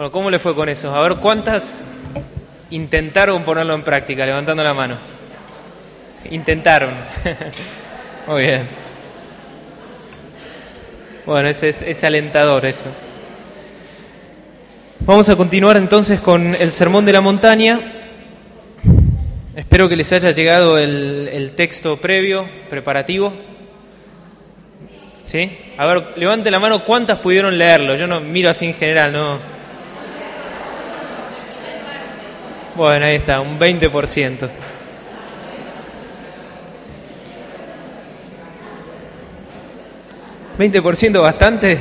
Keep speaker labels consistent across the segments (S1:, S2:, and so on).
S1: Bueno, ¿cómo le fue con eso? A ver, ¿cuántas intentaron ponerlo en práctica? Levantando la mano. Intentaron. Muy bien. Bueno, es, es alentador eso. Vamos a continuar entonces con el Sermón de la Montaña. Espero que les haya llegado el, el texto previo, preparativo. ¿Sí? A ver, levante la mano, ¿cuántas pudieron leerlo? Yo no miro así en general, no. Bueno, ahí está, un 20%. ¿20% bastante?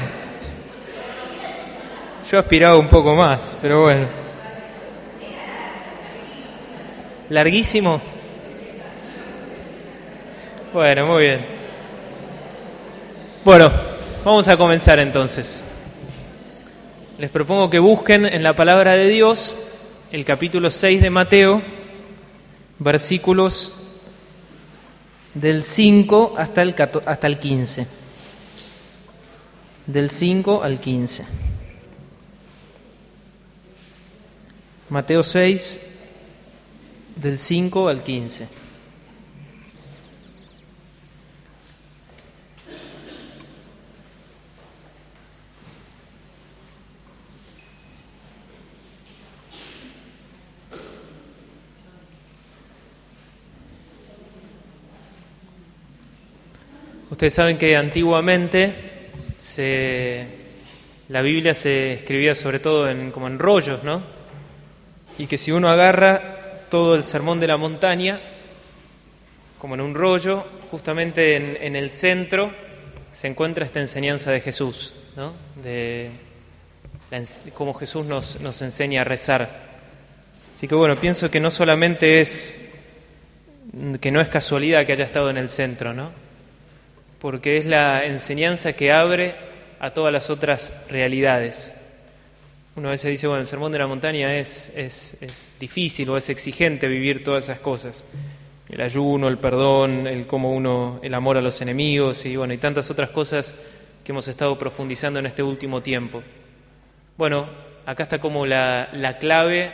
S1: Yo aspiraba un poco más, pero bueno. ¿Larguísimo? Bueno, muy bien. Bueno, vamos a comenzar entonces. Les propongo que busquen en la palabra de Dios el capítulo 6 de Mateo, versículos del 5 hasta el, hasta el 15. Del 5 al 15. Mateo 6, del 5 al 15. Ustedes saben que antiguamente la Biblia se escribía sobre todo en, como en rollos, ¿no? y que si uno agarra todo el sermón de la montaña, como en un rollo, justamente en, el centro se encuentra esta enseñanza de Jesús, ¿no? de cómo Jesús nos, nos enseña a rezar. Así que bueno, pienso que no solamente es, que no es casualidad que haya estado en el centro, ¿no? Porque es la enseñanza que abre a todas las otras realidades. Uno a veces dice, bueno, el sermón de la montaña es, es, difícil o es exigente vivir todas esas cosas. El ayuno, el perdón, el cómo uno, el amor a los enemigos y bueno, y tantas otras cosas que hemos estado profundizando en este último tiempo. Bueno, acá está como la, la clave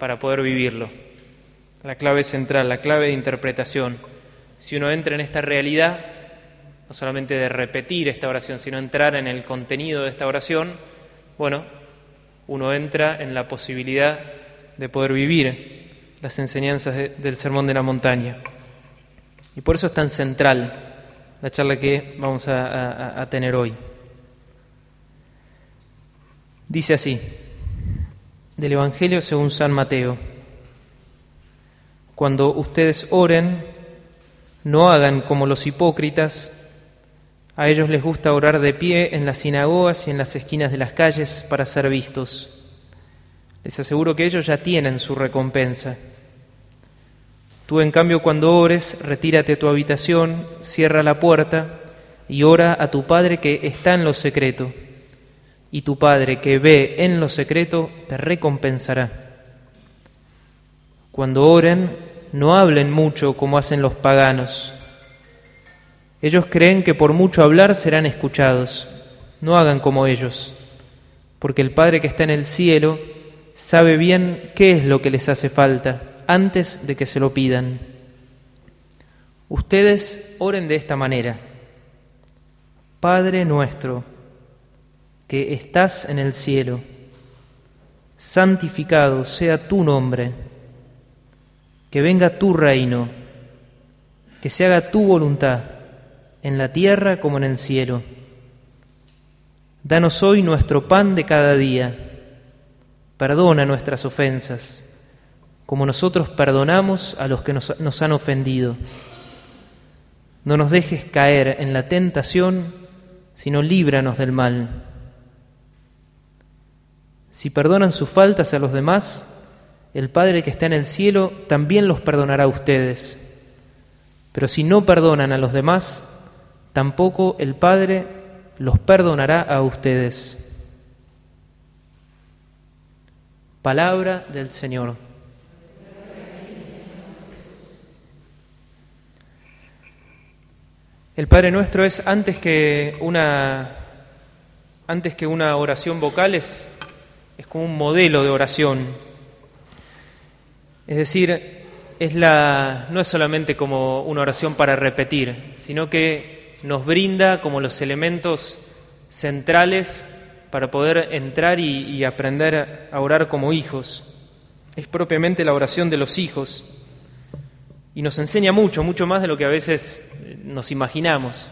S1: para poder vivirlo. La clave central, la clave de interpretación. Si uno entra en esta realidad, no solamente de repetir esta oración, sino entrar en el contenido de esta oración, bueno, uno entra en la posibilidad de poder vivir las enseñanzas del Sermón de la Montaña. Y por eso es tan central la charla que vamos a, a tener hoy. Dice así, del Evangelio según San Mateo, cuando ustedes oren, no hagan como los hipócritas, a ellos les gusta orar de pie en las sinagogas y en las esquinas de las calles para ser vistos. Les aseguro que ellos ya tienen su recompensa. Tú, en cambio, cuando ores, retírate a tu habitación, cierra la puerta y ora a tu Padre que está en lo secreto. Y tu Padre que ve en lo secreto te recompensará. Cuando oren, no hablen mucho como hacen los paganos ellos creen que por mucho hablar serán escuchados. No hagan como ellos, porque el Padre que está en el cielo sabe bien qué es lo que les hace falta antes de que se lo pidan. Ustedes oren de esta manera. Padre nuestro, que estás en el cielo, santificado sea tu nombre, que venga tu reino, que se haga tu voluntad en la tierra como en el cielo. Danos hoy nuestro pan de cada día. Perdona nuestras ofensas, como nosotros perdonamos a los que nos, han ofendido. No nos dejes caer en la tentación, sino líbranos del mal. Si perdonan sus faltas a los demás, el Padre que está en el cielo también los perdonará a ustedes. Pero si no perdonan a los demás, tampoco el Padre los perdonará a ustedes. Palabra del Señor. El Padre Nuestro es antes que una antes que una oración vocal es, es como un modelo de oración. Es decir, es la, no es solamente como una oración para repetir, sino que nos brinda como los elementos centrales para poder entrar y, aprender a orar como hijos. Es propiamente la oración de los hijos y nos enseña mucho, mucho más de lo que a veces nos imaginamos.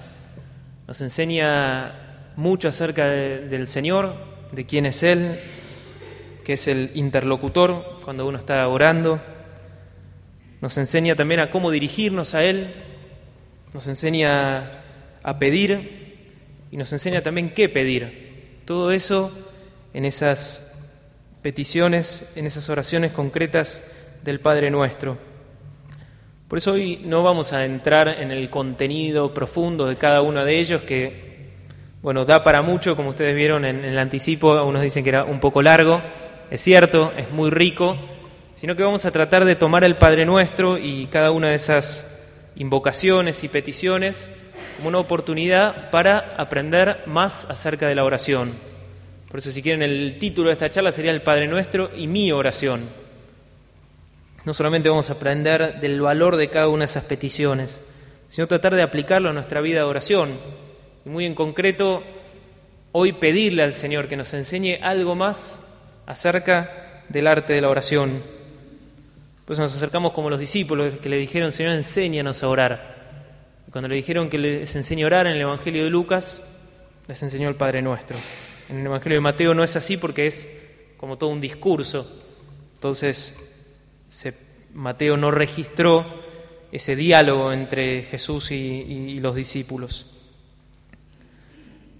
S1: Nos enseña mucho acerca del Señor, de quién es Él, que es el interlocutor cuando uno está orando. Nos enseña también a cómo dirigirnos a Él, nos enseña a pedir y nos enseña también qué pedir. Todo eso en esas peticiones, en esas oraciones concretas del Padre nuestro. Por eso hoy no vamos a entrar en el contenido profundo de cada uno de ellos, que bueno, da para mucho, como ustedes vieron en, el anticipo, algunos dicen que era un poco largo, es cierto, es muy rico, sino que vamos a tratar de tomar el Padre Nuestro y cada una de esas invocaciones y peticiones como una oportunidad para aprender más acerca de la oración. Por eso si quieren el título de esta charla sería el Padre Nuestro y mi oración. No solamente vamos a aprender del valor de cada una de esas peticiones, sino tratar de aplicarlo a nuestra vida de oración y muy en concreto, hoy pedirle al Señor que nos enseñe algo más acerca del arte de la oración. Pues nos acercamos como los discípulos que le dijeron, Señor, enséñanos a orar. Cuando le dijeron que les enseñe a orar en el Evangelio de Lucas, les enseñó el Padre Nuestro. En el Evangelio de Mateo no es así porque es como todo un discurso. Entonces, Mateo no registró ese diálogo entre Jesús y los discípulos.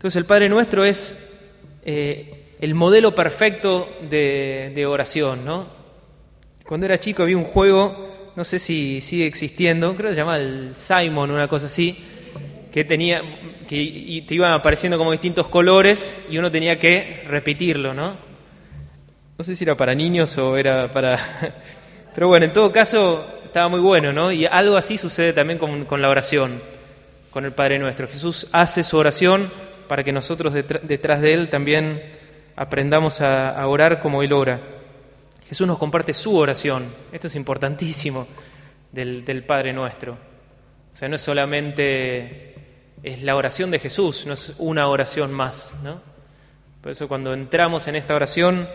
S1: Entonces el Padre Nuestro es eh, el modelo perfecto de, oración. Cuando era chico había un juego, no sé si sigue existiendo, creo que se llamaba el Simon, una cosa así, que tenía que te iban apareciendo como distintos colores y uno tenía que repetirlo, ¿no? No sé si era para niños o era para... Pero bueno, en todo caso estaba muy bueno, ¿no? Y algo así sucede también con la oración, con el Padre Nuestro. Jesús hace su oración para que nosotros detrás de Él también aprendamos a, orar como Él ora. Jesús nos comparte su oración, esto es importantísimo del, Padre nuestro. O sea, no es solamente, es la oración de Jesús, no es una oración más, ¿no? Por eso cuando entramos en esta oración,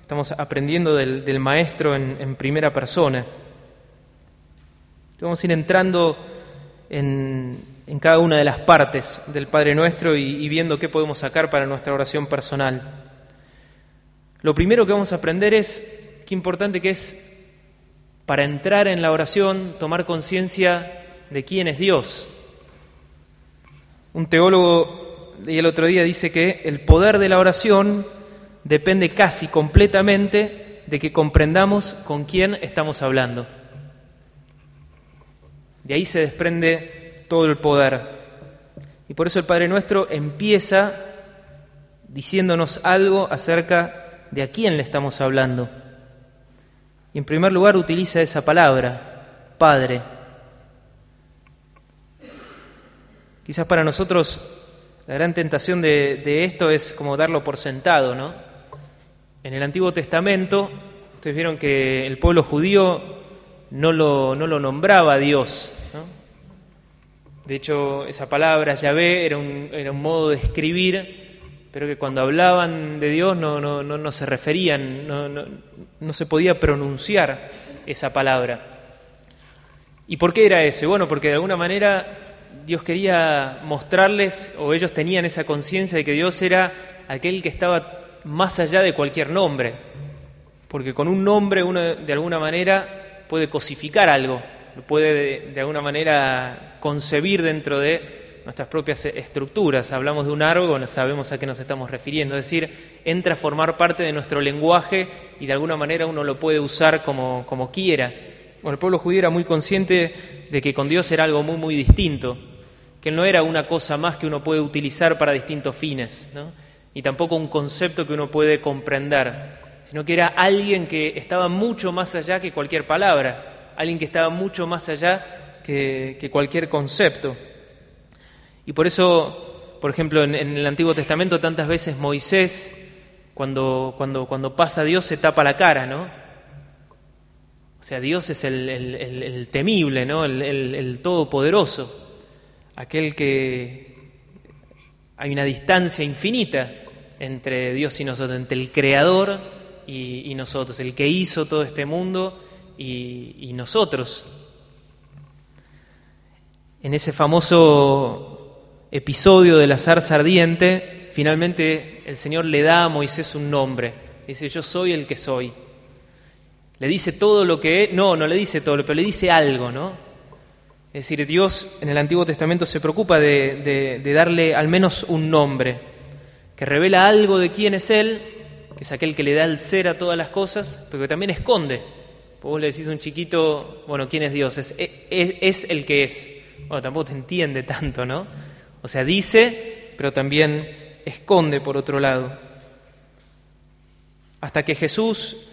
S1: estamos aprendiendo del, Maestro en, primera persona. Vamos a ir entrando en, en cada una de las partes del Padre Nuestro y, viendo qué podemos sacar para nuestra oración personal. Lo primero que vamos a aprender es qué importante que es para entrar en la oración tomar conciencia de quién es Dios. Un teólogo el otro día dice que el poder de la oración depende casi completamente de que comprendamos con quién estamos hablando. De ahí se desprende todo el poder. Y por eso el Padre Nuestro empieza diciéndonos algo acerca de a quién le estamos hablando. Y en primer lugar utiliza esa palabra, Padre. Quizás para nosotros la gran tentación de, esto es como darlo por sentado, ¿no? En el Antiguo Testamento, ustedes vieron que el pueblo judío no lo, no lo nombraba Dios, de hecho, esa palabra Yahvé era un, era un modo de escribir, pero que cuando hablaban de Dios no, no, no, se referían, no, se podía pronunciar esa palabra. ¿Y por qué era eso? Bueno, porque de alguna manera Dios quería mostrarles, o ellos tenían esa conciencia de que Dios era aquel que estaba más allá de cualquier nombre. Porque con un nombre uno de alguna manera puede cosificar algo, puede de, alguna manera concebir dentro de nuestras propias estructuras. Hablamos de un árbol, sabemos a qué nos estamos refiriendo, es decir, entra a formar parte de nuestro lenguaje y de alguna manera uno lo puede usar como, como quiera. Bueno, el pueblo judío era muy consciente de que con Dios era algo muy, muy distinto, que no era una cosa más que uno puede utilizar para distintos fines, ¿no? y tampoco un concepto que uno puede comprender, sino que era alguien que estaba mucho más allá que cualquier palabra alguien que estaba mucho más allá que, cualquier concepto. Y por eso, por ejemplo, en, el Antiguo Testamento tantas veces Moisés, cuando, cuando, cuando pasa Dios se tapa la cara, ¿no? O sea, Dios es el, temible, ¿no? el todopoderoso, aquel que hay una distancia infinita entre Dios y nosotros, entre el Creador y, nosotros, el que hizo todo este mundo y, y nosotros. En ese famoso episodio de la zarza ardiente, finalmente el Señor le da a Moisés un nombre. Dice, yo soy el que soy. Le dice todo lo que es, no, no le dice todo, pero le dice algo, ¿no? Es decir, Dios en el Antiguo Testamento se preocupa de, darle al menos un nombre, que revela algo de quién es Él que es aquel que le da el ser a todas las cosas, pero que también esconde. Vos le decís a un chiquito, bueno, ¿quién es Dios? Es, es, el que es. Bueno, tampoco te entiende tanto, ¿no? O sea, dice, pero también esconde por otro lado. Hasta que Jesús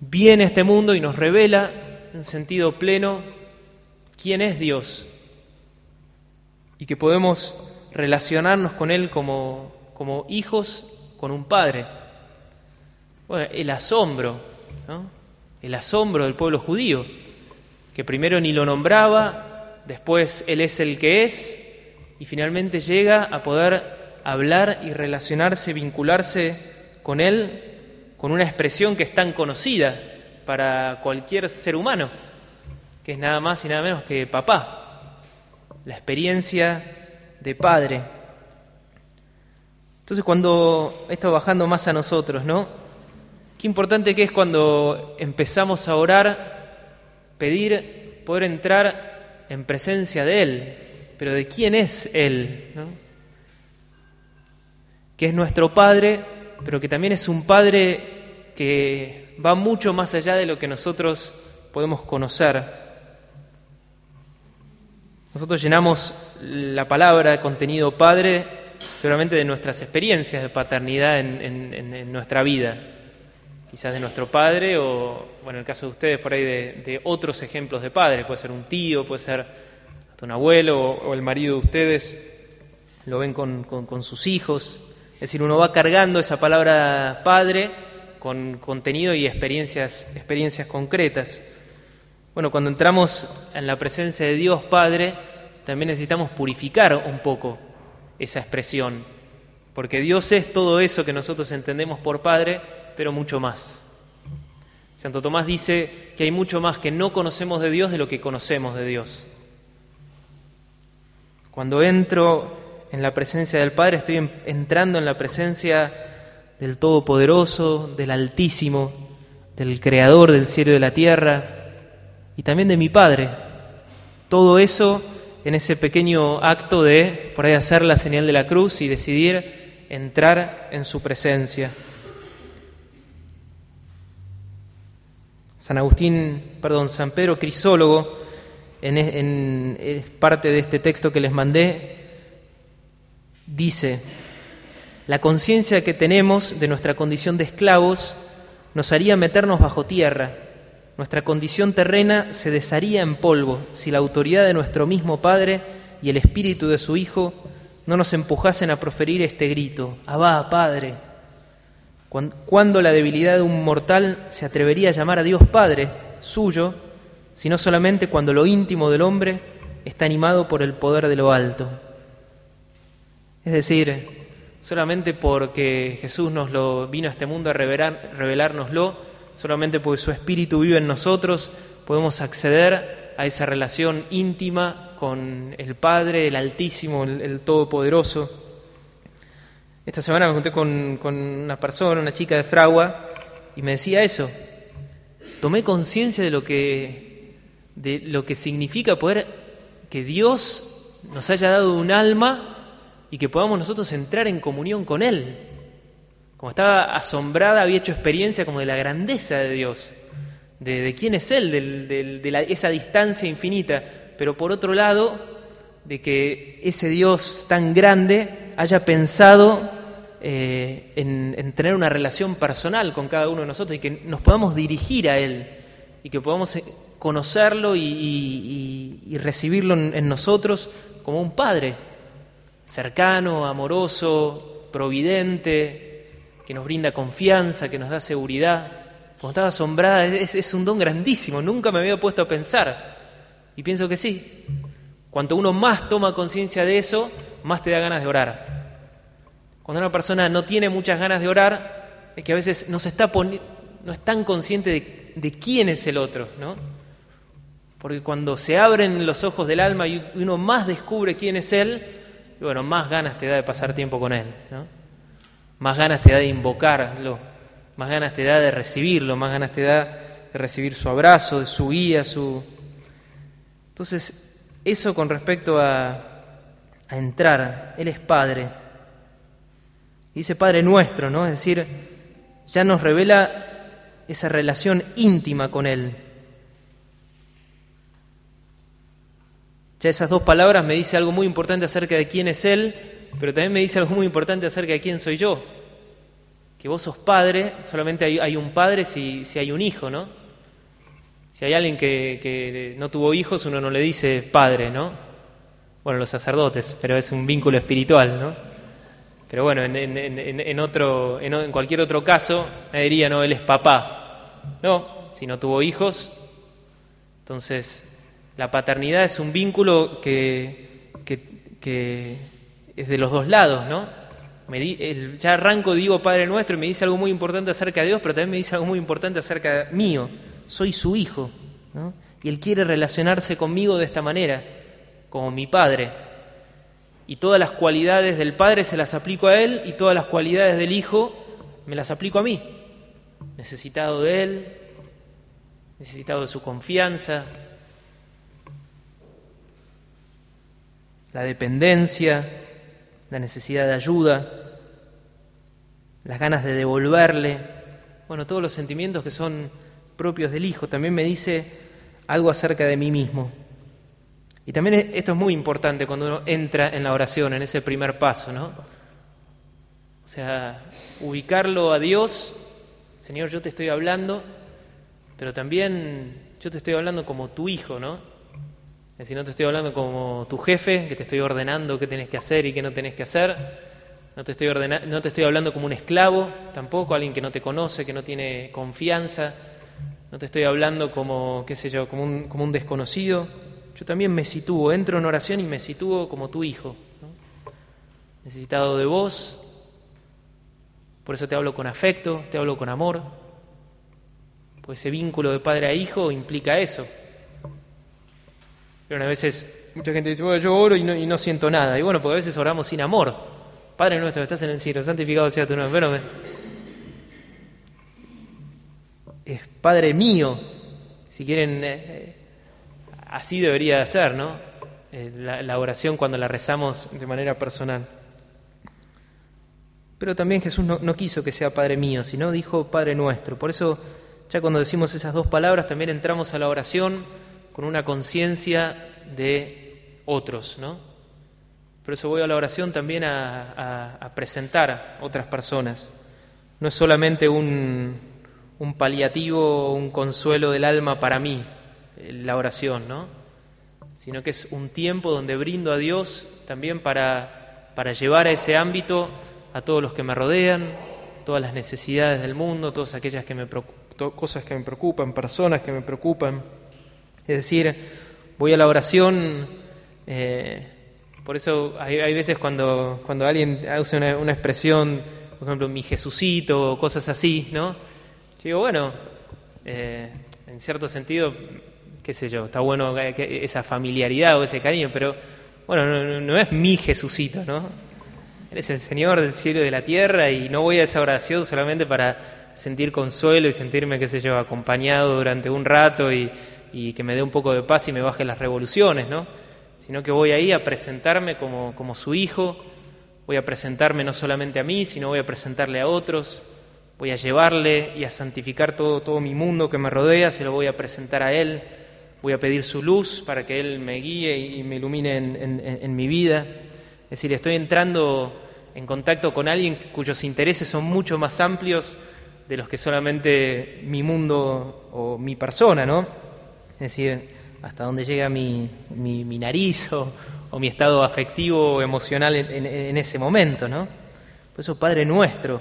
S1: viene a este mundo y nos revela en sentido pleno quién es Dios y que podemos relacionarnos con Él como, como hijos con un Padre. Bueno, el asombro, ¿no? el asombro del pueblo judío, que primero ni lo nombraba, después Él es el que es, y finalmente llega a poder hablar y relacionarse, vincularse con Él con una expresión que es tan conocida para cualquier ser humano, que es nada más y nada menos que papá, la experiencia de padre. Entonces cuando esto bajando más a nosotros, ¿no? Qué importante que es cuando empezamos a orar, pedir poder entrar en presencia de Él, pero de quién es Él, que es nuestro Padre, pero que también es un Padre que va mucho más allá de lo que nosotros podemos conocer. Nosotros llenamos la palabra de contenido Padre seguramente de nuestras experiencias de paternidad en nuestra vida. Quizás de nuestro padre o, bueno, en el caso de ustedes, por ahí de, otros ejemplos de padre, puede ser un tío, puede ser un abuelo o, el marido de ustedes, lo ven con, sus hijos. Es decir, uno va cargando esa palabra padre con contenido y experiencias, experiencias concretas. Bueno, cuando entramos en la presencia de Dios Padre, también necesitamos purificar un poco esa expresión, porque Dios es todo eso que nosotros entendemos por Padre, pero mucho más. Santo Tomás dice que hay mucho más que no conocemos de Dios de lo que conocemos de Dios. Cuando entro en la presencia del Padre, estoy entrando en la presencia del Todopoderoso, del Altísimo, del Creador del cielo y de la tierra, y también de mi Padre. Todo eso en ese pequeño acto de, por ahí, hacer la señal de la cruz y decidir entrar en su presencia. San Agustín, perdón, San Pedro Crisólogo, en, parte de este texto que les mandé, dice, la conciencia que tenemos de nuestra condición de esclavos nos haría meternos bajo tierra. Nuestra condición terrena se desharía en polvo si la autoridad de nuestro mismo Padre y el espíritu de su Hijo no nos empujasen a proferir este grito, Abba, Padre. Cuando la debilidad de un mortal se atrevería a llamar a Dios Padre suyo, sino solamente cuando lo íntimo del hombre está animado por el poder de lo alto. Es decir, solamente porque Jesús nos lo vino a este mundo a revelar, revelárnoslo, solamente porque su espíritu vive en nosotros, podemos acceder a esa relación íntima con el Padre, el Altísimo, el Todopoderoso. Esta semana me junté con, una persona, una chica de Fragua, y me decía eso. Tomé conciencia de lo que de lo que significa poder que Dios nos haya dado un alma y que podamos nosotros entrar en comunión con Él. Como estaba asombrada, había hecho experiencia como de la grandeza de Dios, de, quién es Él, de esa distancia infinita, pero por otro lado, de que ese Dios tan grande haya pensado eh, en, tener una relación personal con cada uno de nosotros y que nos podamos dirigir a Él y que podamos eh, conocerlo y, recibirlo en, nosotros como un Padre, cercano, amoroso, providente, que nos brinda confianza, que nos da seguridad. Cuando estaba asombrada, es, es un don grandísimo, nunca me había puesto a pensar. Y pienso que sí. Cuanto uno más toma conciencia de eso, más te da ganas de orar. Cuando una persona no tiene muchas ganas de orar, es que a veces no, se está no es tan consciente de, de, quién es el otro, ¿no? Porque cuando se abren los ojos del alma y uno más descubre quién es él, bueno, más ganas te da de pasar tiempo con él, ¿no? Más ganas te da de invocarlo, más ganas te da de recibirlo, más ganas te da de recibir su abrazo, su guía, su... Entonces, eso con respecto a, a entrar, Él es Padre. Dice Padre nuestro, ¿no? Es decir, ya nos revela esa relación íntima con Él. Ya esas dos palabras me dice algo muy importante acerca de quién es Él, pero también me dice algo muy importante acerca de quién soy yo. Que vos sos padre, solamente hay, un padre si, si, hay un hijo, ¿no? Si hay alguien que, que, no tuvo hijos, uno no le dice padre, ¿no? Bueno, los sacerdotes, pero es un vínculo espiritual, ¿no? Pero bueno, en, en, en, en cualquier otro caso, me diría, no, él es papá. No, si no tuvo hijos, entonces la paternidad es un vínculo que, es de los dos lados, ¿no? Me ya arranco, digo Padre Nuestro y me dice algo muy importante acerca de Dios, pero también me dice algo muy importante acerca mío. Soy su hijo. Y Él quiere relacionarse conmigo de esta manera, como mi Padre. Y todas las cualidades del Padre se las aplico a Él y todas las cualidades del Hijo me las aplico a mí. Necesitado de Él, necesitado de su confianza, la dependencia, la necesidad de ayuda, las ganas de devolverle, bueno, todos los sentimientos que son propios del Hijo. También me dice algo acerca de mí mismo. Y también esto es muy importante cuando uno entra en la oración, en ese primer paso, ¿no? O sea, ubicarlo a Dios, Señor, yo te estoy hablando, pero también yo te estoy hablando como tu hijo, ¿no? Es decir, no te estoy hablando como tu jefe, que te estoy ordenando qué tenés que hacer y qué no tenés que hacer. No te, estoy no te estoy hablando como un esclavo, tampoco, alguien que no te conoce, que no tiene confianza. No te estoy hablando como, qué sé yo, como un, como un desconocido. Yo también me sitúo, entro en oración y me sitúo como tu hijo. Necesitado de vos. Por eso te hablo con afecto, te hablo con amor. Pues ese vínculo de padre a hijo implica eso pero a veces mucha gente dice, bueno, yo oro y no, siento nada. Y bueno, porque a veces oramos sin amor. Padre nuestro, estás en el cielo, santificado sea tu nombre. Es Padre mío. Si quieren, eh, eh, así debería ser, ¿no? Eh, la, oración cuando la rezamos de manera personal. Pero también Jesús no quiso que sea Padre mío, sino dijo Padre nuestro. Por eso, ya cuando decimos esas dos palabras, también entramos a la oración con una conciencia de otros, ¿no? Por eso voy a la oración también a, presentar a otras personas. No es solamente un, un paliativo, un consuelo del alma para mí, eh, la oración, ¿no? Sino que es un tiempo donde brindo a Dios también para, para llevar a ese ámbito a todos los que me rodean, todas las necesidades del mundo, todas aquellas que me cosas que me preocupan, personas que me preocupan. Es decir, voy a la oración, eh, por eso hay, veces cuando, cuando alguien usa una, expresión, por ejemplo, mi Jesucito o cosas así, ¿no? Yo digo, bueno, eh, en cierto sentido, qué sé yo, está bueno esa familiaridad o ese cariño, pero bueno, no, no es mi Jesucito, ¿no? Eres el Señor del cielo y de la tierra y no voy a esa oración solamente para sentir consuelo y sentirme, qué sé yo, acompañado durante un rato y y que me dé un poco de paz y me baje las revoluciones, ¿no? Sino que voy ahí a presentarme como, como su hijo, voy a presentarme no solamente a mí, sino voy a presentarle a otros, voy a llevarle y a santificar todo, todo mi mundo que me rodea, se lo voy a presentar a Él, voy a pedir su luz para que Él me guíe y me ilumine en, en mi vida. Es decir, estoy entrando en contacto con alguien cuyos intereses son mucho más amplios de los que solamente mi mundo o mi persona, ¿no? Es decir, hasta dónde llega mi, nariz o, mi estado afectivo o emocional en, ese momento, ¿no? Por eso Padre nuestro,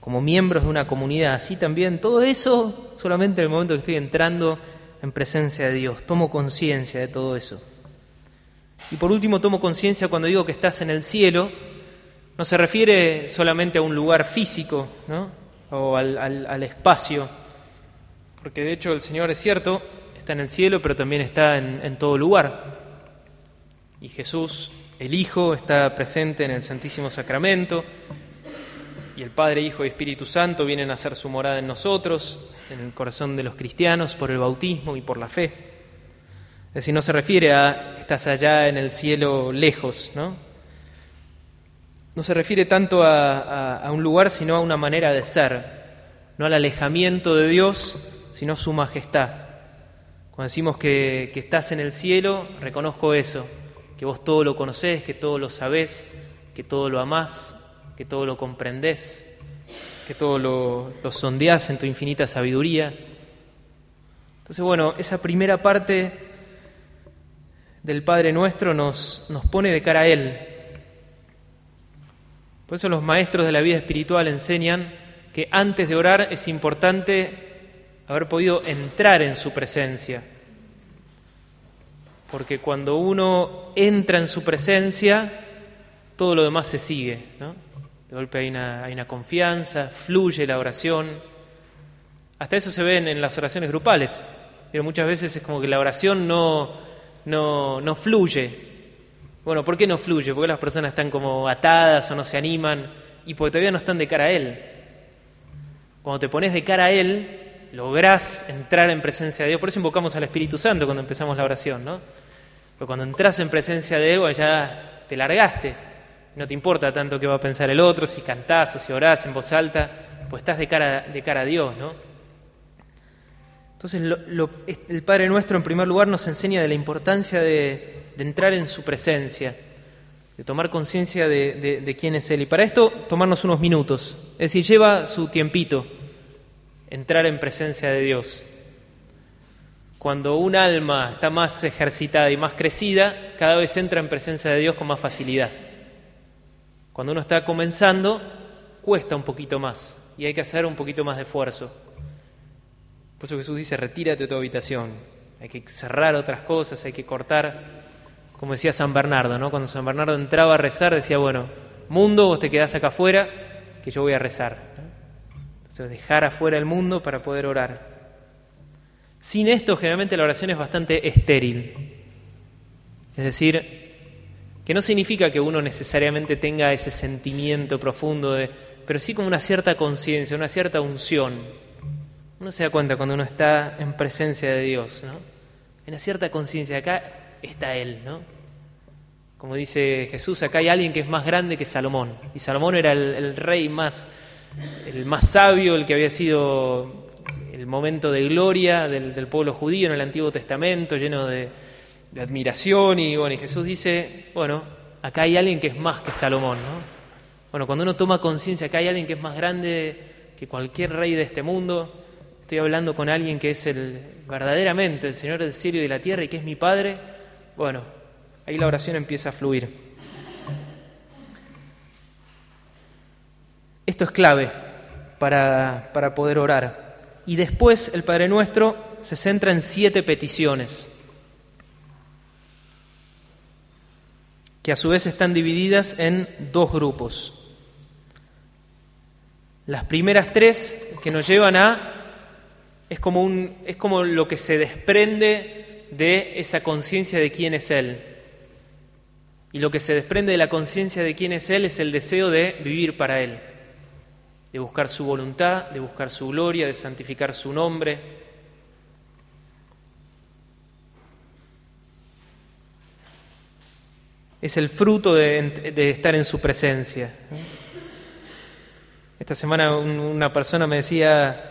S1: como miembros de una comunidad. Así también, todo eso solamente en el momento que estoy entrando en presencia de Dios. Tomo conciencia de todo eso. Y por último, tomo conciencia cuando digo que estás en el cielo, no se refiere solamente a un lugar físico ¿no? o al, espacio, porque de hecho el Señor es cierto, está en el cielo, pero también está en, todo lugar. Y Jesús, el Hijo, está presente en el Santísimo Sacramento, y el Padre, Hijo y Espíritu Santo vienen a hacer su morada en nosotros, en el corazón de los cristianos, por el bautismo y por la fe. Es decir, no se refiere a estás allá en el cielo lejos, ¿no? No se refiere tanto a, un lugar, sino a una manera de ser, no al alejamiento de Dios, sino su majestad. Cuando decimos que, estás en el cielo, reconozco eso, que vos todo lo conocés, que todo lo sabés, que todo lo amás, que todo lo comprendés, que todo lo, lo sondeás en tu infinita sabiduría. Entonces, bueno, esa primera parte del Padre Nuestro nos, nos pone de cara a Él. Por eso los maestros de la vida espiritual enseñan que antes de orar es importante haber podido entrar en su presencia. Porque cuando uno entra en su presencia, todo lo demás se sigue. De golpe hay una, hay una confianza, fluye la oración. Hasta eso se ve en, las oraciones grupales. Pero muchas veces es como que la oración no, no, no fluye. Bueno, ¿por qué no fluye? Porque las personas están como atadas o no se animan y porque todavía no están de cara a Él. Cuando te pones de cara a Él, lográs entrar en presencia de Dios. Por eso invocamos al Espíritu Santo cuando empezamos la oración, ¿no? Porque cuando entras en presencia de Él, ya te largaste. No te importa tanto qué va a pensar el otro, si cantás o si orás en voz alta, pues estás de cara, de cara a Dios, ¿no? Entonces, el Padre Nuestro, en primer lugar, nos enseña de la importancia de, entrar en su presencia, de tomar conciencia de, de, quién es Él. Y para esto, tomarnos unos minutos. Es decir, lleva su tiempito entrar en presencia de Dios. Cuando un alma está más ejercitada y más crecida, cada vez entra en presencia de Dios con más facilidad. Cuando uno está comenzando, cuesta un poquito más y hay que hacer un poquito más de esfuerzo. Por eso Jesús dice, retírate de tu habitación. Hay que cerrar otras cosas, hay que cortar, como decía San Bernardo, ¿no? Cuando San Bernardo entraba a rezar, decía, bueno, mundo, vos te quedás acá afuera, que yo voy a rezar. Dejar afuera el mundo para poder orar. Sin esto, generalmente la oración es bastante estéril. Es decir, que no significa que uno necesariamente tenga ese sentimiento profundo, de, pero sí como una cierta conciencia, una cierta unción. Uno se da cuenta cuando uno está en presencia de Dios, ¿no? Una cierta conciencia, acá está Él, ¿no? Como dice Jesús, acá hay alguien que es más grande que Salomón. Y Salomón era el, rey más, el más sabio, el que había sido el momento de gloria del, pueblo judío en el Antiguo Testamento, lleno de, de admiración y bueno, y Jesús dice, bueno, acá hay alguien que es más que Salomón, ¿no? Bueno, cuando uno toma conciencia que hay alguien que es más grande que cualquier rey de este mundo, estoy hablando con alguien que es el verdaderamente el Señor del cielo y de la tierra y que es mi Padre, bueno, ahí la oración empieza a fluir. Esto es clave para, para poder orar. Y después el Padre Nuestro se centra en siete peticiones. que a su vez están divididas en dos grupos. Las primeras tres que nos llevan a es como un es como lo que se desprende de esa conciencia de quién es él. Y lo que se desprende de la conciencia de quién es él es el deseo de vivir para él, de buscar su voluntad, de buscar su gloria, de santificar su nombre, es el fruto de, estar en su presencia. Esta semana una persona me decía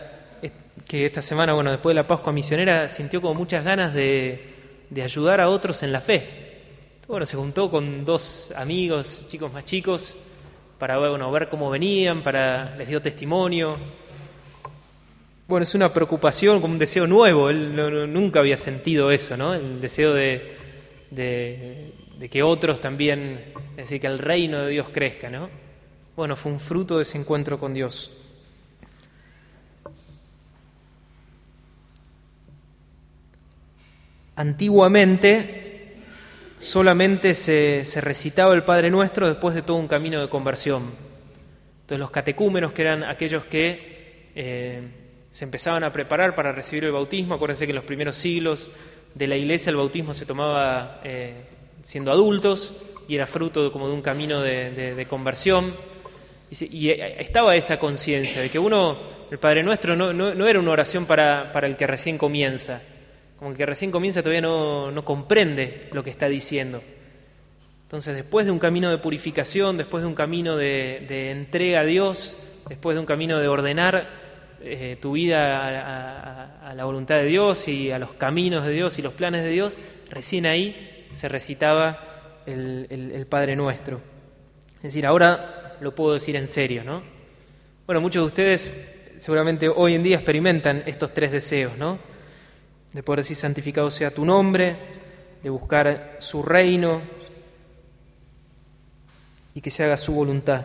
S1: que esta semana, bueno, después de la Pascua Misionera, sintió como muchas ganas de, ayudar a otros en la fe. Bueno, se juntó con dos amigos, chicos más chicos, para bueno, ver cómo venían, para les dio testimonio. Bueno, es una preocupación, como un deseo nuevo. Él nunca había sentido eso, ¿no? El deseo de, de, de, que otros también, es decir, que el reino de Dios crezca, ¿no? Bueno, fue un fruto de ese encuentro con Dios. Antiguamente solamente se, recitaba el Padre Nuestro después de todo un camino de conversión. Entonces los catecúmenos, que eran aquellos que eh, se empezaban a preparar para recibir el bautismo, acuérdense que en los primeros siglos de la iglesia el bautismo se tomaba eh, siendo adultos y era fruto como de un camino de, conversión. Y, eh, estaba esa conciencia de que uno, el Padre Nuestro, no, era una oración para, el que recién comienza. Como el que recién comienza todavía no, no comprende lo que está diciendo. Entonces, después de un camino de purificación, después de un camino de, entrega a Dios, después de un camino de ordenar eh, tu vida a, la voluntad de Dios y a los caminos de Dios y los planes de Dios, recién ahí se recitaba el, Padre Nuestro. Es decir, ahora lo puedo decir en serio, ¿no? Bueno, muchos de ustedes seguramente hoy en día experimentan estos tres deseos, ¿no? De poder decir santificado sea tu nombre, de buscar su reino y que se haga su voluntad.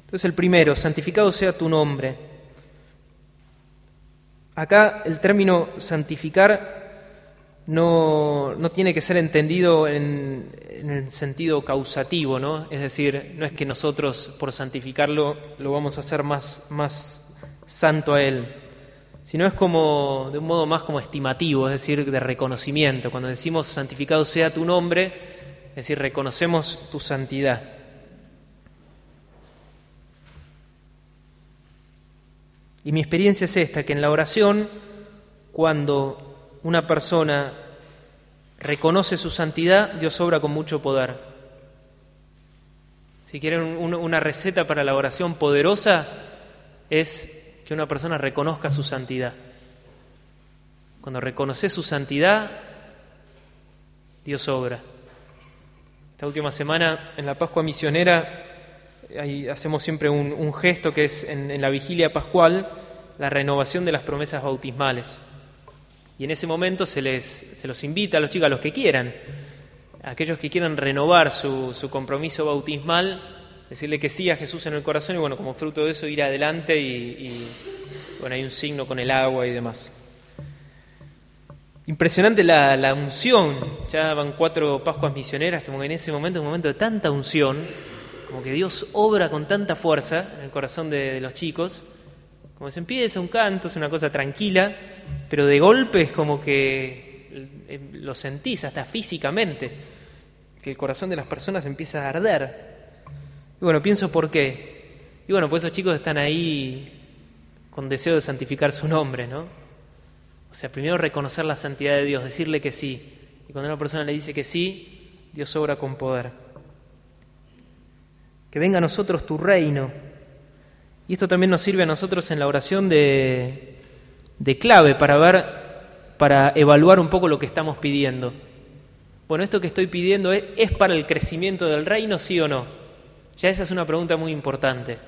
S1: Entonces el primero, santificado sea tu nombre. Acá el término santificar no, tiene que ser entendido en, el sentido causativo, ¿no? Es decir, no es que nosotros por santificarlo lo vamos a hacer más, más santo a Él, sino es como de un modo más como estimativo, es decir, de reconocimiento. Cuando decimos santificado sea tu nombre, es decir, reconocemos tu santidad. Y mi experiencia es esta, que en la oración, cuando una persona reconoce su santidad, Dios obra con mucho poder. Si quieren una receta para la oración poderosa, es que una persona reconozca su santidad. Cuando reconoce su santidad, Dios obra. Esta última semana, en la Pascua Misionera, hacemos siempre un, gesto que es en la vigilia pascual, la renovación de las promesas bautismales. Y en ese momento se, les, se los invita a los chicos, a los que quieran, a aquellos que quieran renovar su, su compromiso bautismal, decirle que sí a Jesús en el corazón y bueno, como fruto de eso ir adelante y, bueno, hay un signo con el agua y demás. Impresionante la, la, unción, ya van cuatro Pascuas misioneras, como que en ese momento, un momento de tanta unción, como que Dios obra con tanta fuerza en el corazón de, de los chicos, como se empieza un canto, es una cosa tranquila, pero de golpe es como que eh, lo sentís hasta físicamente, que el corazón de las personas empieza a arder. Y bueno, pienso por qué. Y bueno, pues esos chicos están ahí con deseo de santificar su nombre, ¿no? O sea, primero reconocer la santidad de Dios, decirle que sí. Y cuando una persona le dice que sí, Dios obra con poder. Que venga a nosotros tu reino y esto también nos sirve a nosotros en la oración de, clave para ver, para evaluar un poco lo que estamos pidiendo. Bueno, esto que estoy pidiendo es para el crecimiento del reino, sí o no. Ya esa es una pregunta muy importante.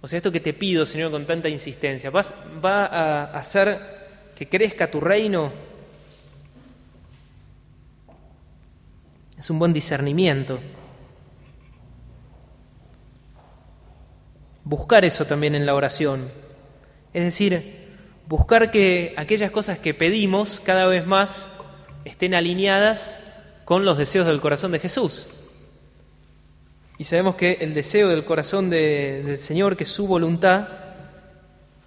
S1: O sea, esto que te pido, Señor, con tanta insistencia, ¿vas, ¿va a hacer que crezca tu reino? Es un buen discernimiento. buscar eso también en la oración. Es decir, buscar que aquellas cosas que pedimos cada vez más estén alineadas con los deseos del corazón de Jesús. Y sabemos que el deseo del corazón del Señor, que su voluntad,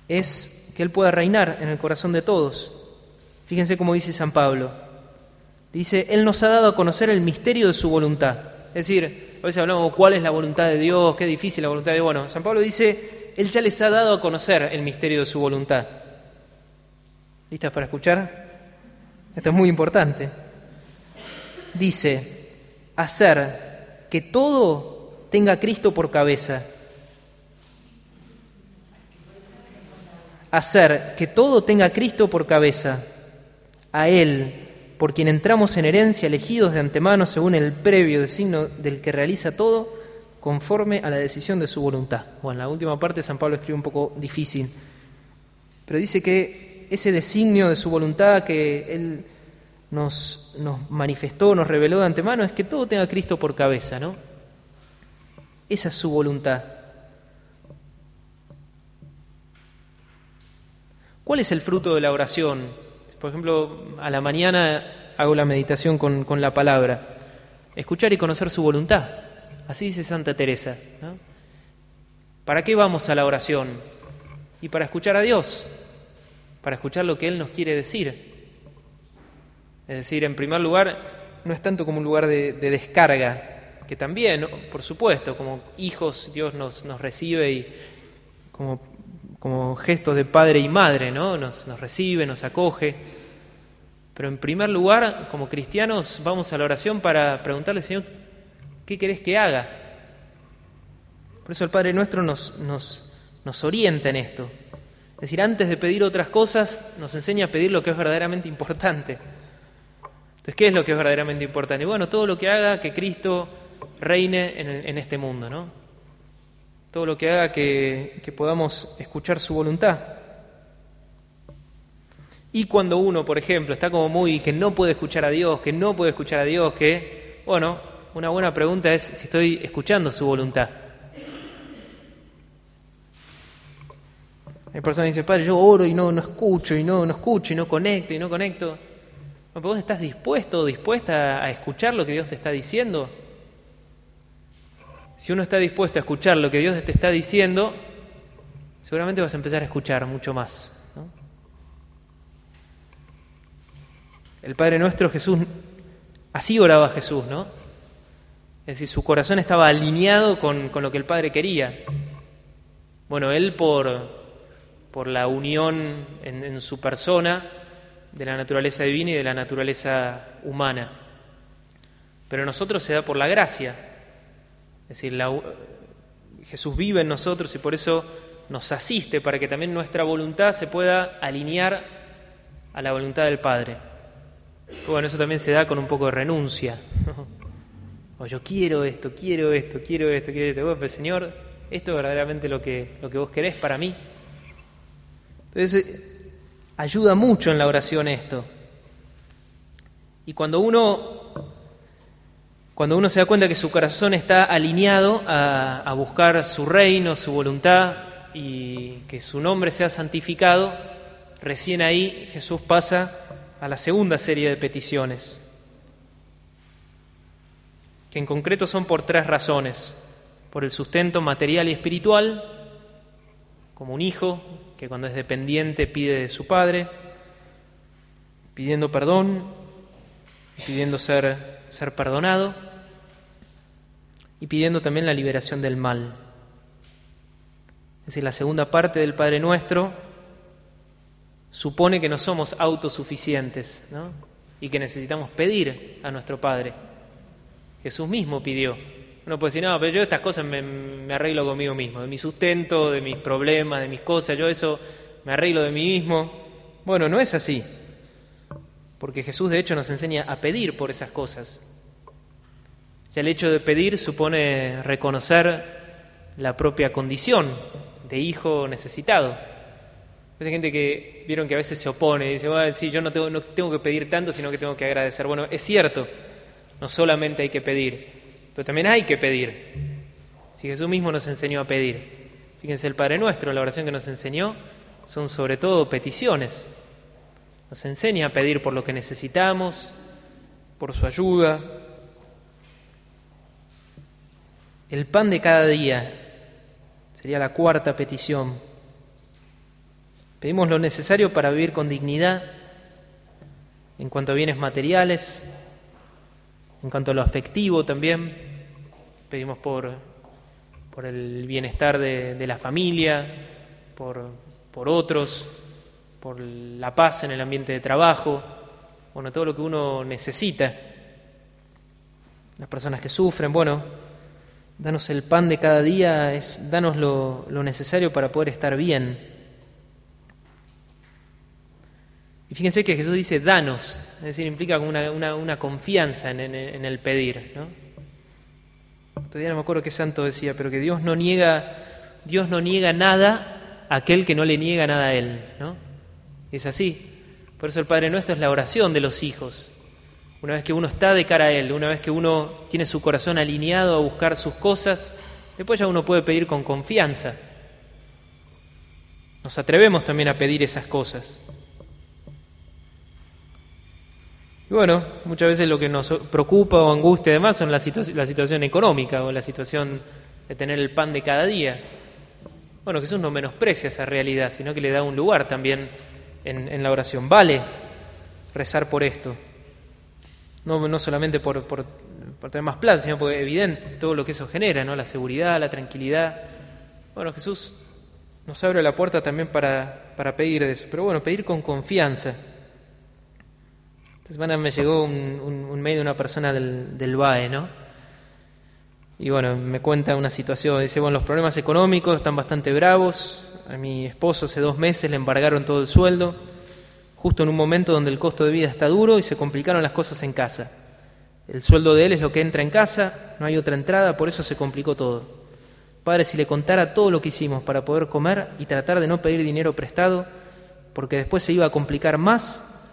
S1: es que Él pueda reinar en el corazón de todos. Fíjense cómo dice San Pablo. Dice, Él nos ha dado a conocer el misterio de su voluntad. Es decir, a veces hablamos cuál es la voluntad de Dios, qué difícil la voluntad de Dios. Bueno, San Pablo dice, Él ya les ha dado a conocer el misterio de su voluntad. ¿Listas para escuchar? Esto es muy importante. Dice, hacer que todo tenga Cristo por cabeza. Hacer que todo tenga Cristo por cabeza. A Él por quien entramos en herencia elegidos de antemano según el previo designio del que realiza todo, conforme a la decisión de su voluntad. Bueno, la última parte San Pablo escribe un poco difícil, pero dice que ese designio de su voluntad que él nos, nos manifestó, nos reveló de antemano, es que todo tenga Cristo por cabeza, ¿no? Esa es su voluntad. ¿Cuál es el fruto de la oración? Por ejemplo, a la mañana hago la meditación con, con la palabra. Escuchar y conocer su voluntad. Así dice Santa Teresa. ¿Para qué vamos a la oración? Y para escuchar a Dios, para escuchar lo que Él nos quiere decir. Es decir, en primer lugar, no es tanto como un lugar de, descarga, que también, por supuesto, como hijos Dios nos, nos recibe y como, como, gestos de padre y madre, ¿no? Nos, nos recibe, nos acoge. Pero en primer lugar, como cristianos, vamos a la oración para preguntarle, Señor, ¿qué querés que haga? Por eso el Padre nuestro nos, nos, nos orienta en esto. Es decir, antes de pedir otras cosas, nos enseña a pedir lo que es verdaderamente importante. Entonces, ¿qué es lo que es verdaderamente importante? Bueno, todo lo que haga que Cristo reine en, este mundo, ¿no? Todo lo que haga que, podamos escuchar su voluntad. Y cuando uno, por ejemplo, está como muy que no puede escuchar a Dios, que no puede escuchar a Dios, que, bueno, una buena pregunta es si estoy escuchando su voluntad. Hay personas que dicen, padre, yo oro y no, no escucho, y no, no escucho, y no conecto, y no conecto. ¿Vos estás dispuesto o dispuesta a escuchar lo que Dios te está diciendo? Si uno está dispuesto a escuchar lo que Dios te está diciendo, seguramente vas a empezar a escuchar mucho más. El Padre nuestro Jesús, así oraba Jesús, ¿no? Es decir, su corazón estaba alineado con, lo que el Padre quería. Bueno, él por, por la unión en su persona, de la naturaleza divina y de la naturaleza humana. Pero nosotros se da por la gracia. Es decir, Jesús vive en nosotros y por eso nos asiste para que también nuestra voluntad se pueda alinear a la voluntad del Padre. Bueno, eso también se da con un poco de renuncia. O yo quiero esto, quiero esto, quiero esto, quiero esto. Pero Señor, esto es verdaderamente lo que, lo que vos querés para mí. Entonces, Ayuda mucho en la oración esto. Y cuando uno, cuando uno se da cuenta que su corazón está alineado a, buscar su reino, su voluntad y que su nombre sea santificado, recién ahí Jesús pasa a la segunda serie de peticiones, que en concreto son por tres razones. Por el sustento material y espiritual, como un hijo que cuando es dependiente pide de su padre, pidiendo perdón, pidiendo ser, ser perdonado y pidiendo también la liberación del mal. Es decir, la segunda parte del Padre Nuestro supone que no somos autosuficientes ¿no? y que necesitamos pedir a nuestro Padre. Jesús mismo pidió. Uno puede decir, no, pero yo estas cosas me, arreglo conmigo mismo, de mi sustento, de mis problemas, de mis cosas, yo eso me arreglo de mí mismo. Bueno, no es así, porque Jesús de hecho nos enseña a pedir por esas cosas. Ya el hecho de pedir supone reconocer la propia condición de hijo necesitado. Hay gente que vieron que a veces se opone y dice, bueno, sí, yo no tengo, no tengo que pedir tanto, sino que tengo que agradecer. Bueno, es cierto, no solamente hay que pedir, pero también hay que pedir. Si Jesús mismo nos enseñó a pedir. Fíjense, el Padre Nuestro, la oración que nos enseñó, son sobre todo peticiones. Nos enseña a pedir por lo que necesitamos, por su ayuda. El pan de cada día sería la cuarta petición. Pedimos lo necesario para vivir con dignidad en cuanto a bienes materiales, en cuanto a lo afectivo también, pedimos por, por el bienestar de, la familia, por, por, otros, por la paz en el ambiente de trabajo, bueno, todo lo que uno necesita. Las personas que sufren, bueno, danos el pan de cada día, es danos lo, necesario para poder estar bien. Y fíjense que Jesús dice danos, es decir, implica una, una, confianza en, el pedir. ¿no? Todavía no me acuerdo qué santo decía, pero que Dios no niega, Dios no niega nada a aquel que no le niega nada a Él. ¿no? Es así. Por eso el Padre Nuestro es la oración de los hijos. Una vez que uno está de cara a Él, una vez que uno tiene su corazón alineado a buscar sus cosas, después ya uno puede pedir con confianza. Nos atrevemos también a pedir esas cosas. bueno, muchas veces lo que nos preocupa o angustia además son la, la situación económica o la situación de tener el pan de cada día. Bueno, Jesús no menosprecia esa realidad, sino que le da un lugar también en, la oración. Vale rezar por esto. No, no solamente por, por, tener más plata, sino porque evidente todo lo que eso genera, ¿no? La seguridad, la tranquilidad. Bueno, Jesús nos abre la puerta también para, para pedir eso. Pero bueno, pedir con confianza. Esta semana me llegó un, un, mail de una persona del, del BAE, ¿no? Y bueno, me cuenta una situación, dice, bueno, los problemas económicos están bastante bravos, a mi esposo hace dos meses le embargaron todo el sueldo, justo en un momento donde el costo de vida está duro y se complicaron las cosas en casa. El sueldo de él es lo que entra en casa, no hay otra entrada, por eso se complicó todo. Padre, si le contara todo lo que hicimos para poder comer y tratar de no pedir dinero prestado, porque después se iba a complicar más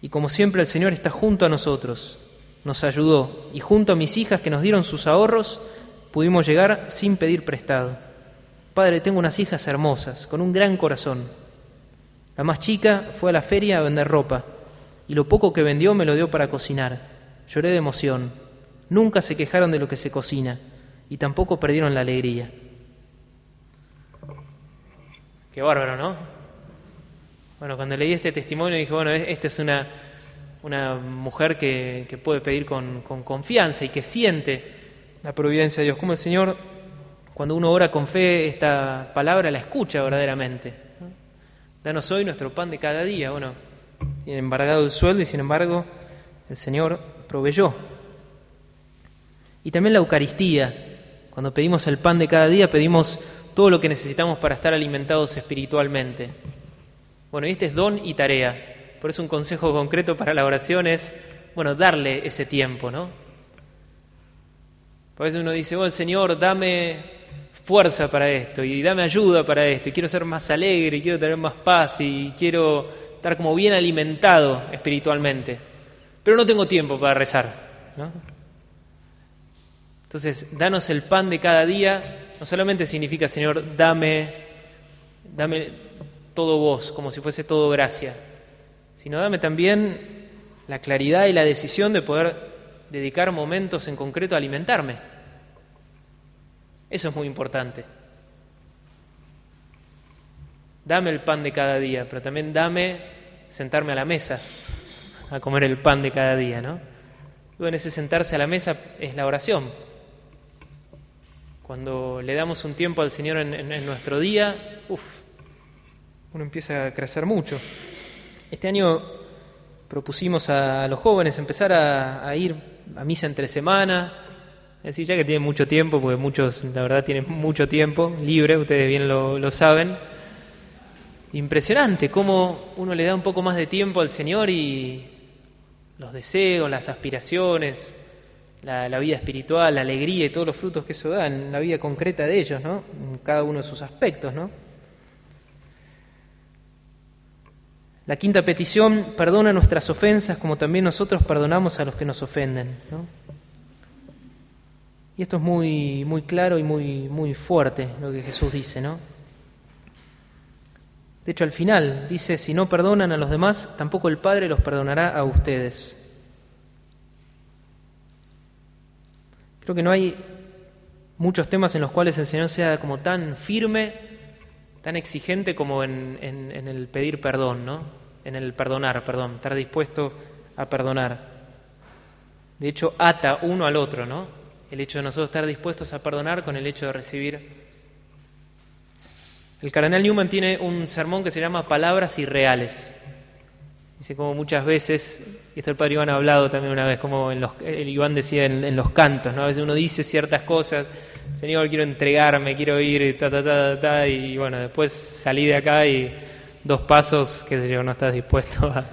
S1: y como siempre el Señor está junto a nosotros, nos ayudó y junto a mis hijas que nos dieron sus ahorros, pudimos llegar sin pedir prestado. Padre, tengo unas hijas hermosas, con un gran corazón. La más chica fue a la feria a vender ropa y lo poco que vendió me lo dio para cocinar. Lloré de emoción. Nunca se quejaron de lo que se cocina y tampoco perdieron la alegría. Qué bárbaro, ¿no? Bueno, cuando leí este testimonio dije, bueno, esta es una, una mujer que, puede pedir con, confianza y que siente la providencia de Dios. Como el Señor, cuando uno ora con fe, esta palabra la escucha verdaderamente. Danos hoy nuestro pan de cada día. Bueno, tiene embargado el sueldo y sin embargo el Señor proveyó. Y también la Eucaristía. Cuando pedimos el pan de cada día, pedimos todo lo que necesitamos para estar alimentados espiritualmente. Bueno, y este es don y tarea. Por eso un consejo concreto para la oración es, bueno, darle ese tiempo, ¿no? Por eso uno dice, bueno, Señor, dame fuerza para esto y dame ayuda para esto y quiero ser más alegre y quiero tener más paz y quiero estar como bien alimentado espiritualmente. Pero no tengo tiempo para rezar, ¿no? Entonces, danos el pan de cada día, no solamente significa, Señor, dame, dame todo vos, como si fuese todo gracia, sino dame también la claridad y la decisión de poder dedicar momentos en concreto a alimentarme. Eso es muy importante. Dame el pan de cada día, pero también dame sentarme a la mesa a comer el pan de cada día, ¿no? Luego ese sentarse a la mesa es la oración. Cuando le damos un tiempo al Señor en, en nuestro día, uff, uno empieza a crecer mucho. Este año propusimos a los jóvenes empezar a, ir a misa entre semana, decir, ya que tienen mucho tiempo, porque muchos, la verdad, tienen mucho tiempo libre, ustedes bien lo, saben. Impresionante cómo uno le da un poco más de tiempo al Señor y los deseos, las aspiraciones, la, la, vida espiritual, la alegría y todos los frutos que eso da en la vida concreta de ellos, ¿no? En cada uno de sus aspectos, ¿no? La quinta petición, perdona nuestras ofensas como también nosotros perdonamos a los que nos ofenden. Y esto es muy, muy claro y muy, muy fuerte lo que Jesús dice, ¿no? De hecho, al final dice, si no perdonan a los demás, tampoco el Padre los perdonará a ustedes. Creo que no hay muchos temas en los cuales el Señor sea como tan firme tan exigente como en, el pedir perdón, ¿no? En el perdonar, perdón, estar dispuesto a perdonar. De hecho, ata uno al otro, ¿no? El hecho de nosotros estar dispuestos a perdonar con el hecho de recibir. El cardenal Newman tiene un sermón que se llama Palabras Irreales. Dice como muchas veces, y esto el padre Iván ha hablado también una vez, como en los, el Iván decía en, en los cantos, ¿no? A veces uno dice ciertas cosas Señor, quiero entregarme, quiero ir, ta, ta, ta, ta, y bueno, después salí de acá y dos pasos, qué sé yo, no estás dispuesto a,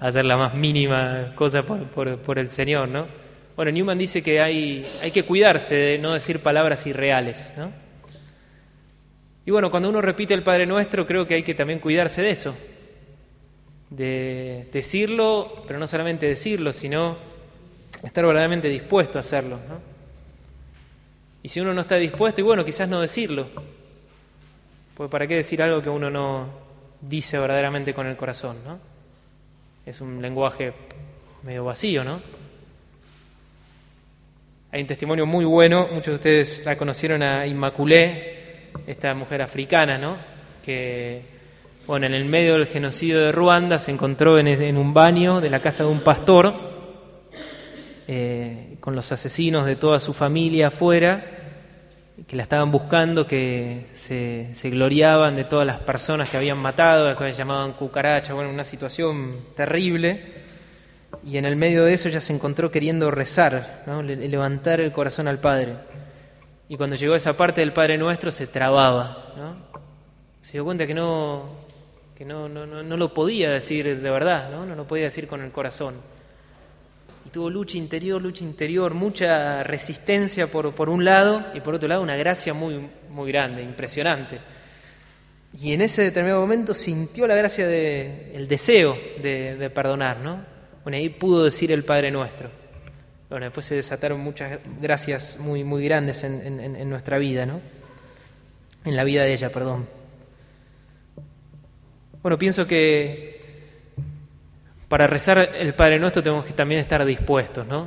S1: hacer la más mínima cosa por, por, el Señor, ¿no? Bueno, Newman dice que hay, hay que cuidarse de no decir palabras irreales, ¿no? Y bueno, cuando uno repite el Padre Nuestro, creo que hay que también cuidarse de eso, de decirlo, pero no solamente decirlo, sino estar verdaderamente dispuesto a hacerlo, ¿no? Y si uno no está dispuesto, y bueno, quizás no decirlo. Pues para qué decir algo que uno no dice verdaderamente con el corazón, ¿no? Es un lenguaje medio vacío, ¿no? Hay un testimonio muy bueno, muchos de ustedes la conocieron a Inmaculé, esta mujer africana, ¿no? Que, bueno, en el medio del genocidio de Ruanda se encontró en, un baño de la casa de un pastor, eh, con los asesinos de toda su familia afuera, que la estaban buscando, que se, se, gloriaban de todas las personas que habían matado, las cuales llamaban cucaracha, bueno, una situación terrible y en el medio de eso ella se encontró queriendo rezar, levantar el corazón al Padre. Y cuando llegó a esa parte del Padre Nuestro se trababa, ¿no? se dio cuenta que no, que no, no, no, lo podía decir de verdad, ¿no? no lo podía decir con el corazón. Y tuvo lucha interior, lucha interior, mucha resistencia por, por un lado y por otro lado una gracia muy, muy grande, impresionante. Y en ese determinado momento sintió la gracia de, el deseo de, de perdonar, ¿no? Bueno, ahí pudo decir el Padre Nuestro. Bueno, después se desataron muchas gracias muy, muy grandes en, nuestra vida, ¿no? En la vida de ella, perdón. Bueno, pienso que para rezar el Padre Nuestro tenemos que también estar dispuestos, ¿no?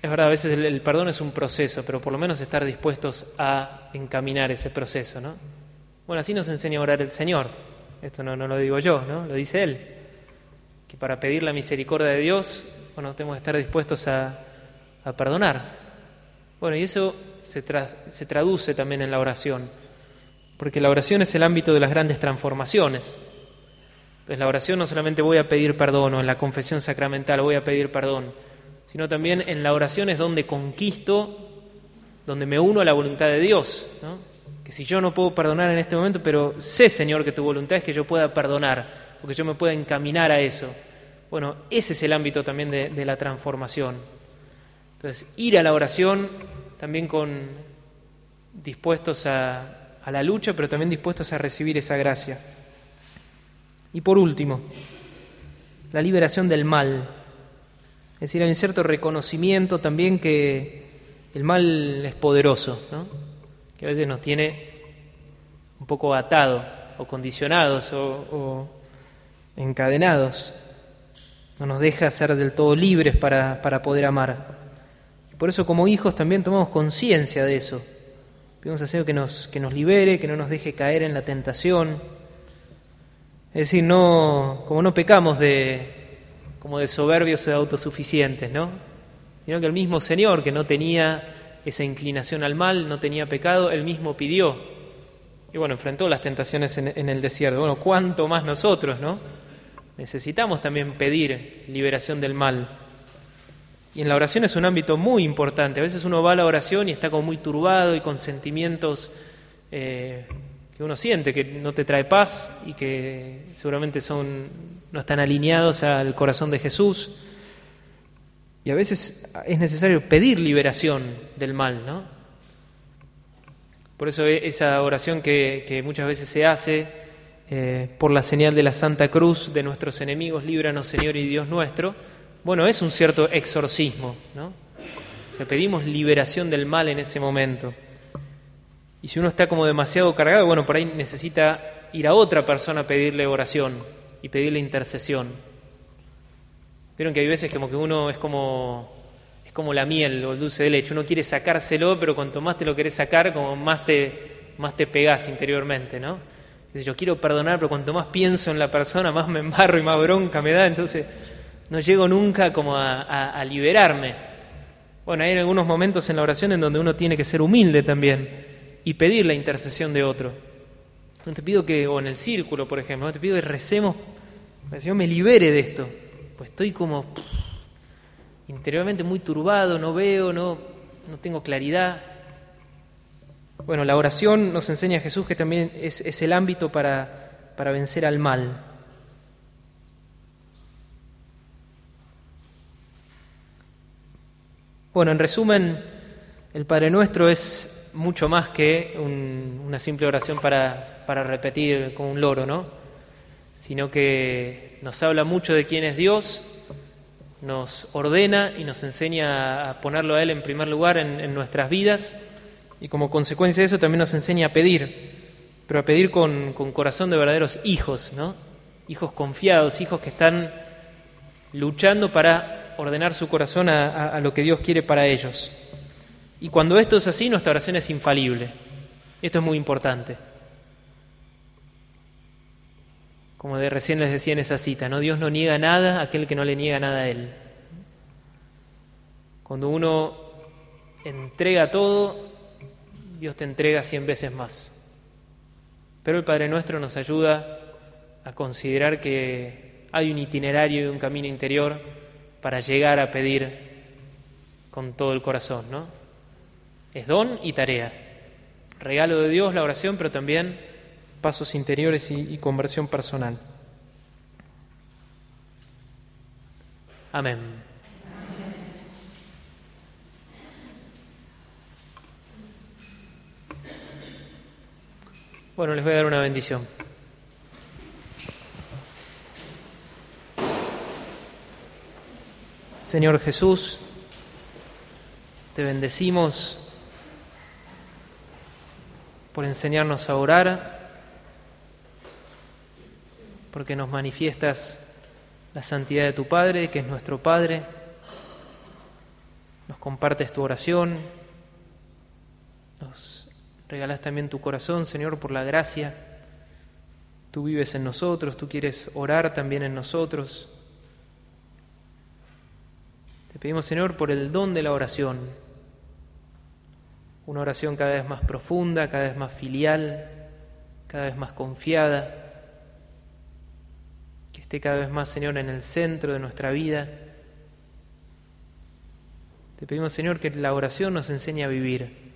S1: Es verdad, a veces el, perdón es un proceso, pero por lo menos estar dispuestos a encaminar ese proceso, ¿no? Bueno, así nos enseña a orar el Señor. Esto no, no lo digo yo, ¿no? Lo dice Él que para pedir la misericordia de Dios, bueno, tenemos que estar dispuestos a, perdonar. Bueno, y eso se, se traduce también en la oración, porque la oración es el ámbito de las grandes transformaciones. Entonces la oración no solamente voy a pedir perdón o en la confesión sacramental voy a pedir perdón, sino también en la oración es donde conquisto, donde me uno a la voluntad de Dios. ¿no? Que si yo no puedo perdonar en este momento, pero sé, Señor, que tu voluntad es que yo pueda perdonar que yo me pueda encaminar a eso. Bueno, ese es el ámbito también de, la transformación. Entonces, ir a la oración también con dispuestos a, a la lucha, pero también dispuestos a recibir esa gracia. Y por último, la liberación del mal. Es decir, hay un cierto reconocimiento también que el mal es poderoso, ¿no? que a veces nos tiene un poco atados o condicionados o, encadenados, no nos deja ser del todo libres para, para poder amar. Por eso como hijos también tomamos conciencia de eso. Pedimos a Señor que nos, que nos libere, que no nos deje caer en la tentación. Es decir, no, como no pecamos de, como de soberbios o de autosuficientes, ¿no? Sino que el mismo Señor que no tenía esa inclinación al mal, no tenía pecado, él mismo pidió. Y bueno, enfrentó las tentaciones en, en el desierto. Bueno, ¿cuánto más nosotros, no? Necesitamos también pedir liberación del mal. Y en la oración es un ámbito muy importante. A veces uno va a la oración y está como muy turbado y con sentimientos eh, que uno siente que no te trae paz y que seguramente son, no están alineados al corazón de Jesús. Y a veces es necesario pedir liberación del mal, ¿no? Por eso e-, esa oración que, que muchas veces se hace eh, por la señal de la Santa Cruz de nuestros enemigos, líbranos Señor y Dios nuestro, bueno, es un cierto exorcismo, ¿no? O sea, pedimos liberación del mal en ese momento. Y si uno está como demasiado cargado, bueno, por ahí necesita ir a otra persona a pedirle oración y pedirle intercesión. Vieron que hay veces como que uno es como es como la miel o el dulce de leche, uno quiere sacárselo, pero cuanto más te lo querés sacar, como más te más te pegás interiormente, ¿no? Yo quiero perdonar, pero cuanto más pienso en la persona, más me embarro y más bronca me da, entonces no llego nunca como a, liberarme. Bueno, hay algunos momentos en la oración en donde uno tiene que ser humilde también y pedir la intercesión de otro. No te pido que, o en el círculo, por ejemplo, no te pido que recemos, que el Señor me libere de esto. Pues estoy como interiormente muy turbado, no veo, no, no tengo claridad. Bueno, la oración nos enseña a Jesús que también es, el ámbito para, para vencer al mal. Bueno, en resumen, el Padre Nuestro es mucho más que una simple oración para, para, repetir con un loro, ¿no? Sino que nos habla mucho de quién es Dios, nos ordena y nos enseña a ponerlo a Él en primer lugar en, en nuestras vidas y como consecuencia de eso también nos enseña a pedir, pero a pedir con, corazón de verdaderos hijos, ¿no? Hijos confiados, hijos que están luchando para ordenar su corazón a, lo que Dios quiere para ellos. Y cuando esto es así, nuestra oración es infalible. Esto es muy importante. Como de recién les decía en esa cita, ¿no? Dios no niega nada a aquel que no le niega nada a Él. Cuando uno entrega todo, Dios te entrega cien veces más. Pero el Padre Nuestro nos ayuda a considerar que hay un itinerario y un camino interior para llegar a pedir con todo el corazón, ¿no? Es don y tarea. Regalo de Dios la oración, pero también pasos interiores y, y conversión personal. Amén. Bueno, les voy a dar una bendición. Señor Jesús, te bendecimos por enseñarnos a orar, porque nos manifiestas la santidad de tu Padre, que es nuestro Padre, nos compartes tu oración, nos regalas también tu corazón, Señor, por la gracia. Tú vives en nosotros, tú quieres orar también en nosotros. Te pedimos, Señor, por el don de la oración. Una oración cada vez más profunda, cada vez más filial, cada vez más confiada. Que esté cada vez más, Señor, en el centro de nuestra vida. Te pedimos, Señor, que la oración nos enseñe a vivir.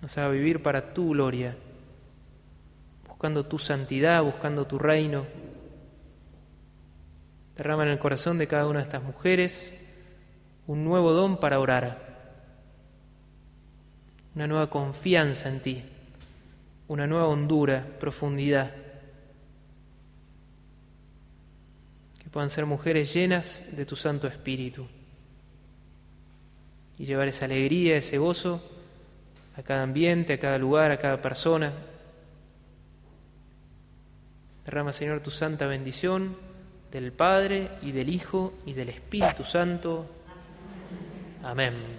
S1: Nos haga vivir para tu gloria, buscando tu santidad, buscando tu reino. Derrama en el corazón de cada una de estas mujeres un nuevo don para orar, una nueva confianza en ti, una nueva hondura, profundidad. Que puedan ser mujeres llenas de tu Santo Espíritu. Y llevar esa alegría, ese gozo a cada ambiente, a cada lugar, a cada persona. Derrama, Señor, tu santa bendición del Padre y del Hijo y del Espíritu Santo. Amén.